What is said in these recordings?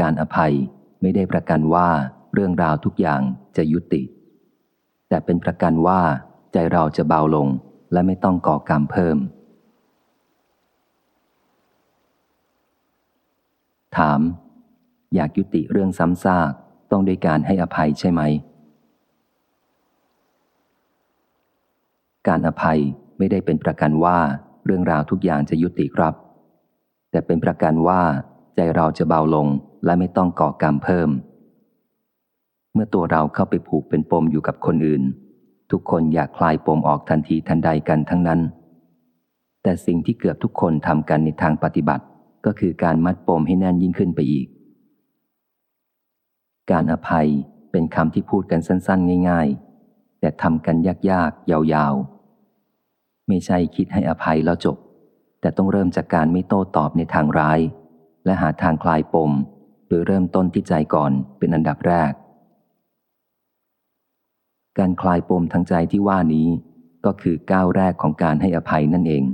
การอภัยไม่ได้ประกันว่าเรื่องราวทุกอย่างจะยุติ แต่เป็นประกันว่าใจเราจะเบาลงและไม่ต้องก่อกรรมเพิ่ม ถาม อยากยุติเรื่องซ้ำซากต้องด้วยการให้อภัยใช่ไหม การอภัยไม่ได้เป็นประกันว่าเรื่องราวทุกอย่างจะยุติครับ แต่เป็นประกันว่าใจเราจะเบาลง และไม่ต้องก่อกรรมเพิ่ม เมื่อตัวเราเข้าไปผูกเป็นปมอยู่กับคนอื่น ทุกคนอยากคลายปมออกทันทีทันใดกันทั้งนั้น แต่สิ่งที่เกือบทุกคนทำกันในทางปฏิบัติ ก็คือการมัดปมให้แน่นยิ่งขึ้นไปอีก การอภัยเป็นคำที่พูดกันสั้น ๆ ง่าย ๆ แต่ทำกันยากๆ ยาวๆ ไม่ใช่คิดให้อภัยแล้วจบ แต่ต้องเริ่มจากการไม่โต้ตอบในทางร้าย และหาทางคลายปม โดยเริ่มต้นที่ใจก่อนเป็นอันดับแรก การคลายปมทางใจที่ว่านี้ ก็คือก้าวแรกของการให้อภัยนั่นเอง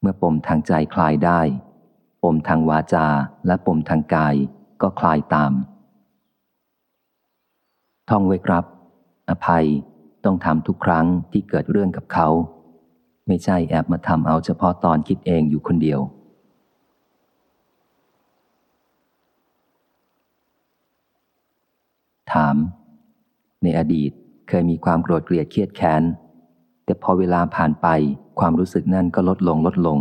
เมื่อปมทางใจคลายได้ ปมทางวาจาและปมทางกายก็คลายตาม ท่องไว้ครับ อภัยต้องทำทุกครั้งที่เกิดเรื่องกับเขา ไม่ใช่แอบมาทำเอาเฉพาะตอนคิดเองอยู่คนเดียว ถามในอดีตเคยมีความโกรธเกลียดเครียดแค้น แต่พอเวลาผ่านไปความรู้สึกนั่นก็ลดลงลดลง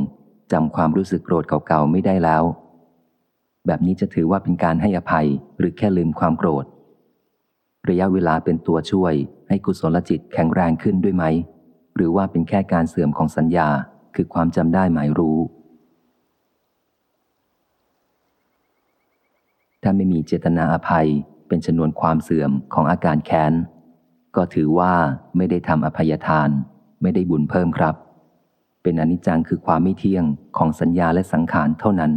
จำความรู้สึกโกรธเก่าๆไม่ได้แล้ว แบบนี้จะถือว่าเป็นการให้อภัยหรือแค่ลืมความโกรธ ระยะเวลาเป็นตัวช่วย ให้กุศลจิตแข็งแรงขึ้นด้วยไหม หรือว่าเป็นแค่การเสื่อมของสัญญาคือความจำได้หมายรู้ ถ้าไม่มีเจตนาอภัย เป็นชนวนความเสื่อมของอาการแค้น ก็ถือว่าไม่ได้ทำอภัยทาน ไม่ได้บุญเพิ่มครับ เป็นอนิจจังคือความไม่เที่ยงของสัญญาและสังขารเท่านั้น